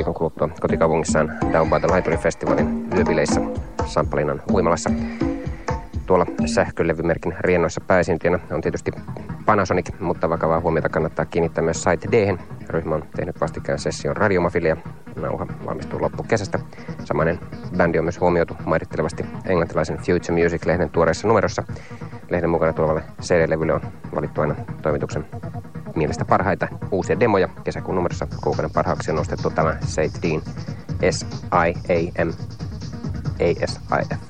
viikon kuluttua kotikaupungissaan Down by the Library Festivalin yövileissä Samppalinnan uimalassa. Tuolla sähkölevymerkin riennoissa pääesiintiönä on tietysti Panasonic, mutta vakavaa huomiota kannattaa kiinnittää myös Site d Ryhmä on tehnyt vastikään session radiomafilia. Nauha valmistuu loppukesästä. Samainen bändi on myös huomioitu mairittelevasti englantilaisen Future Music-lehden tuoreessa numerossa. Lehden mukana tulevalle CD-levylle on valittu aina toimituksen mielestä parhaita uusia demoja. Kesäkuun numerossa kuukauden parhaaksi on nostettu tämä Sate Dean S-I-A-M A-S-I-F.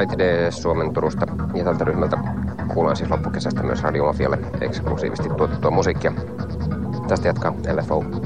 Side Suomen Turusta ja tältä ryhmältä kuullaan siis loppukesästä myös Radiomafialle eksklusiivisesti tuotettua musiikkia. Tästä jatkaa LFO.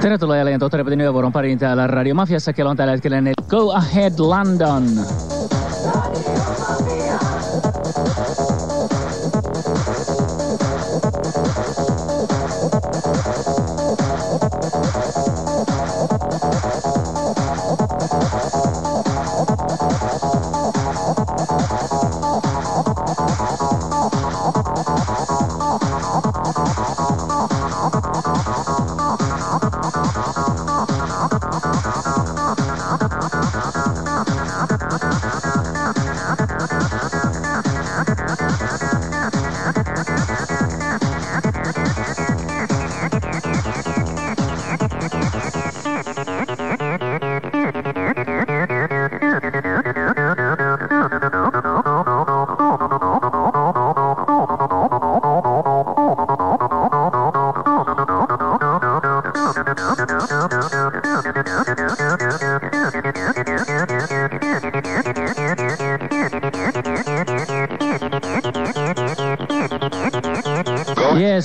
Tervetuloa jälleen Tohtori yövuoron pariin täällä Radio Mafiassa. Kello on tällä hetkellä Go Ahead London.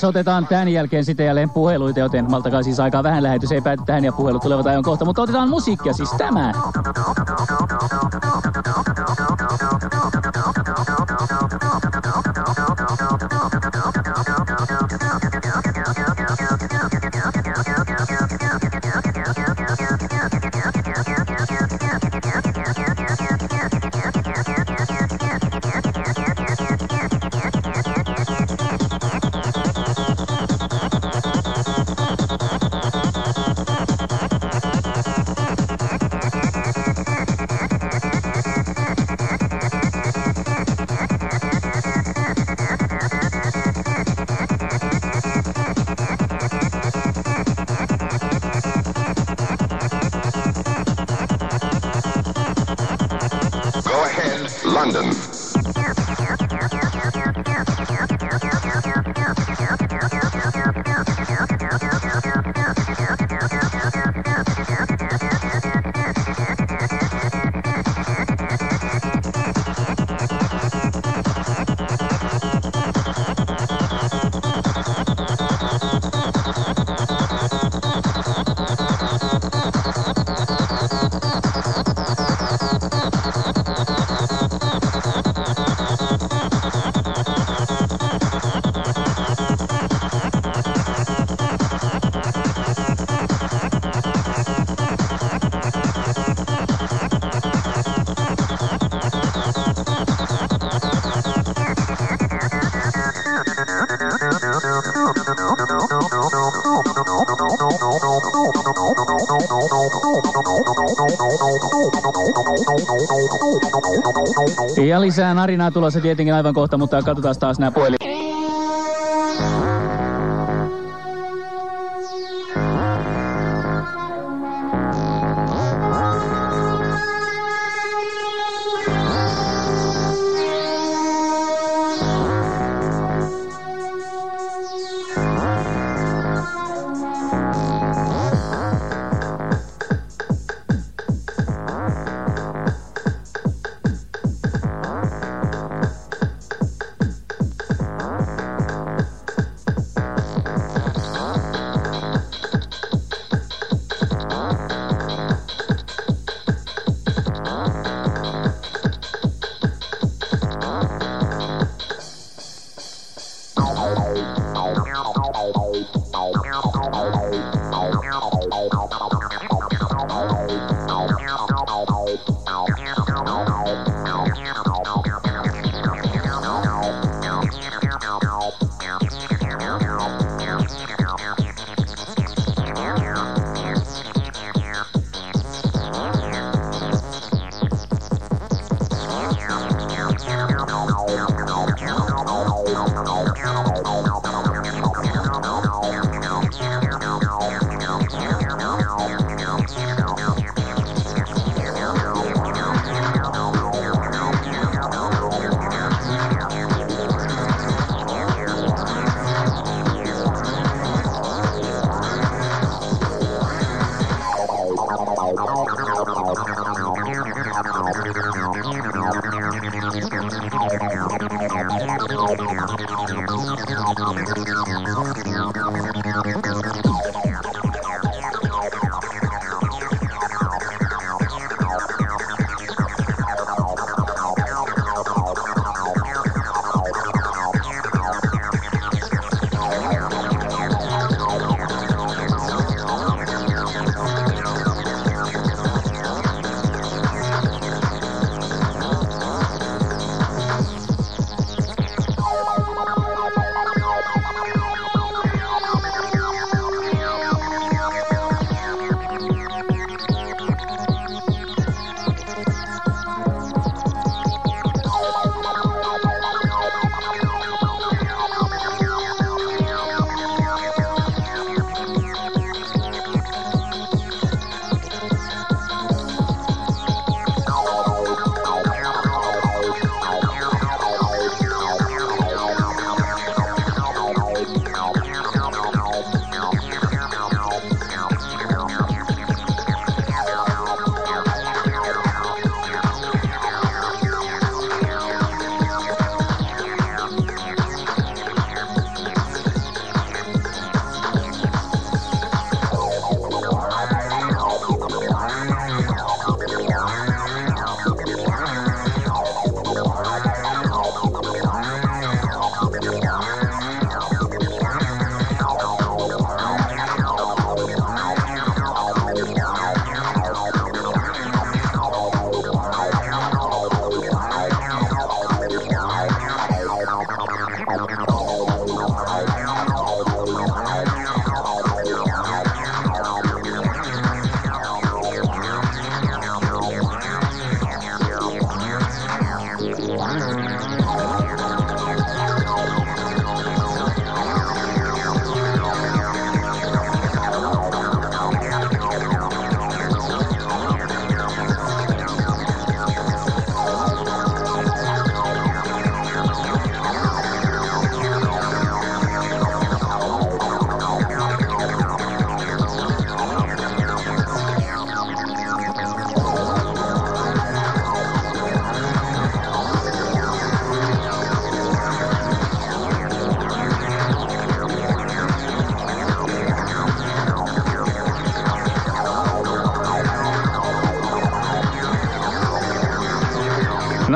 Otetaan tämän jälkeen sitten jälleen puheluita, joten maltakaa siis aikaa vähän lähetys, ei pääty tähän ja puhelut tulevat ajan kohta, mutta otetaan musiikkia, siis tämä. Ja lisää narinaa tulossa tietenkin aivan kohta, mutta katsotaan taas nämä puhelin. I'm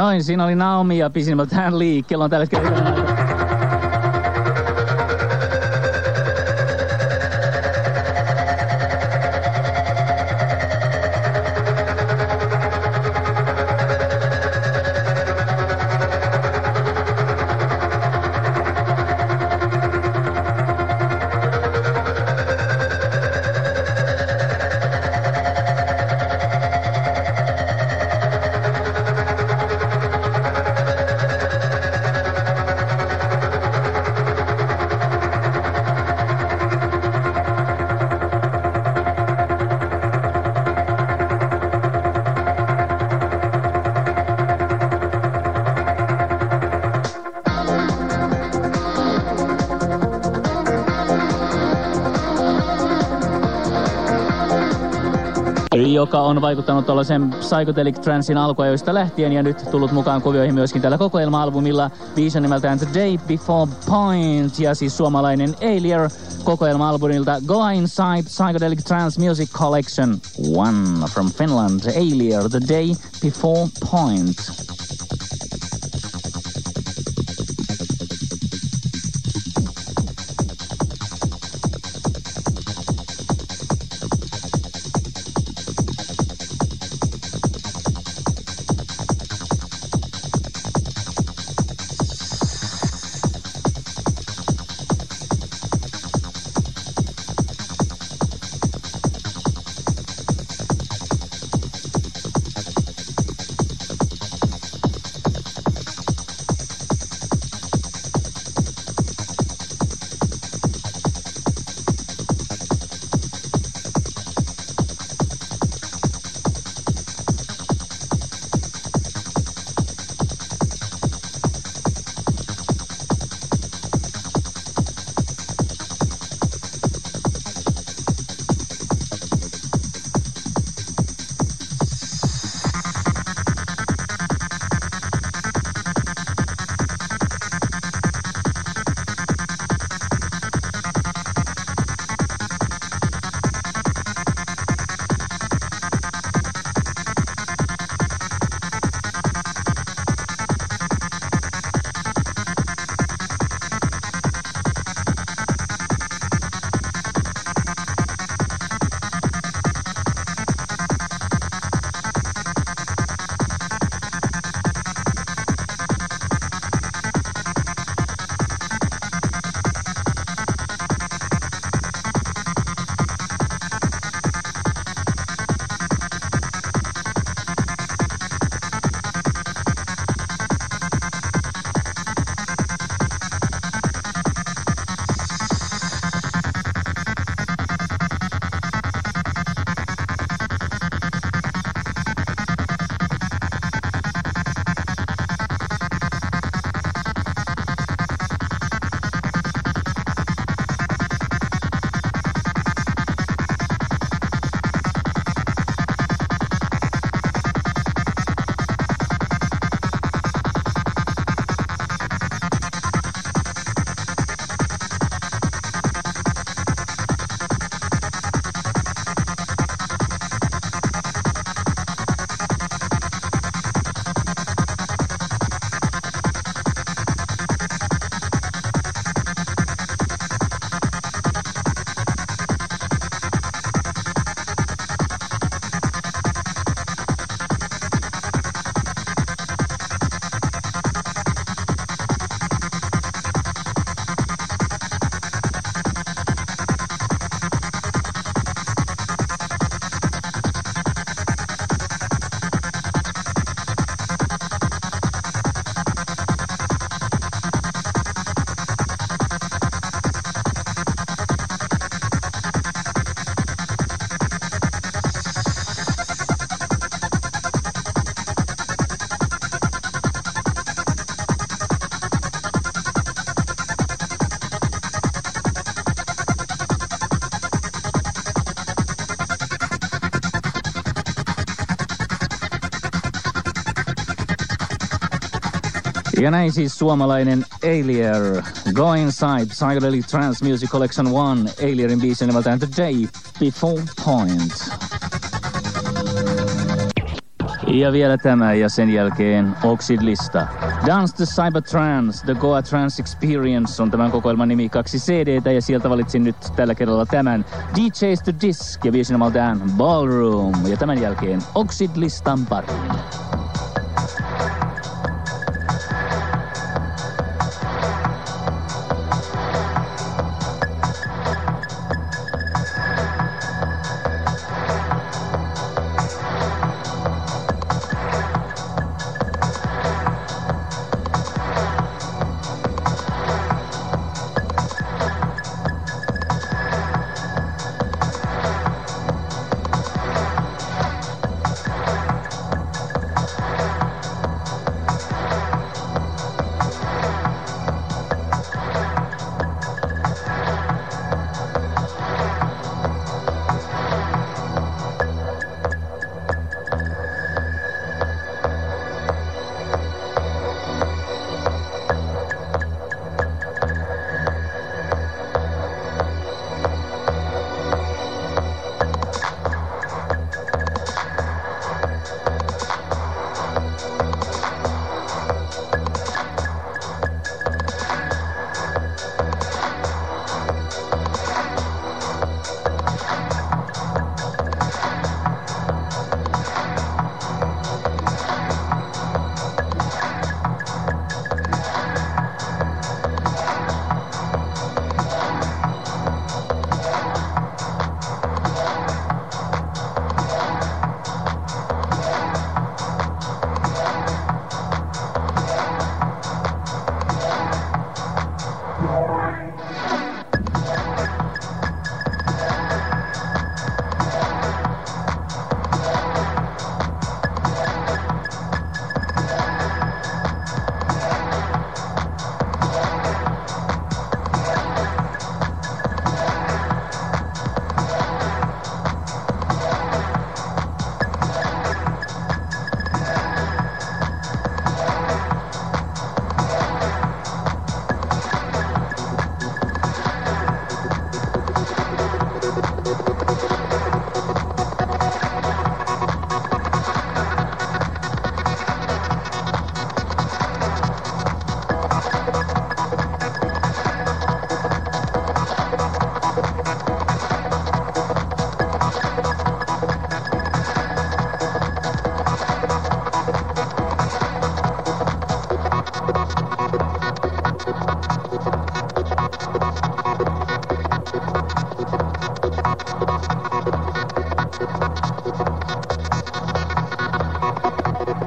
Noin, siinä oli Naomi ja pisimmältään Lee. Kello on tällä hetkellä joka on vaikuttanut tuollaisen Psychedelic Transin alkuajoista lähtien ja nyt tullut mukaan kuvioihin myöskin tällä kokoelma-albumilla. Biisi nimeltään The Day Before Point ja siis suomalainen Alier kokoelma-albumilta Go Inside Psychedelic Trance Music Collection One from Finland. Alier The Day Before Point. Ja näin siis suomalainen Alier. Go Inside, Psychedelic Trance Music Collection 1, Alierin biisi nimeltään The Day Before Point. Ja vielä tämä ja sen jälkeen Oxid-lista. Dance the Cybertrance, The Goa Trance Experience on tämän kokoelman nimi kaksi CDtä ja sieltä valitsin nyt tällä kerralla tämän DJs to Disc ja biisin Ballroom ja tämän jälkeen Oxid-listan pariin.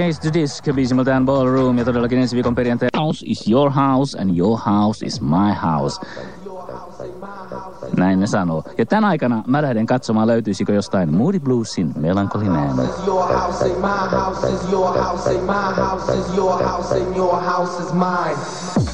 DJ's The Disc biisimältään Ballroom ja todellakin ensi viikon perjantai House is your house and your house is my house. Näin ne sanoo. Ja tän aikana mä lähden katsomaan, löytyisikö jostain Moody Bluesin Melancholy Man. Your house ain't my house, is your house ain't my house, is your house and your house is mine.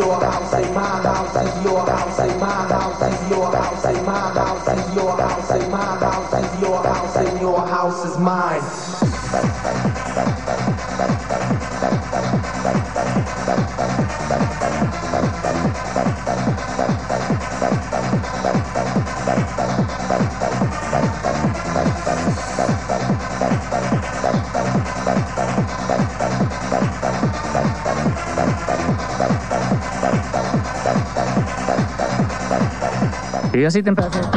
Your Y así te empecé.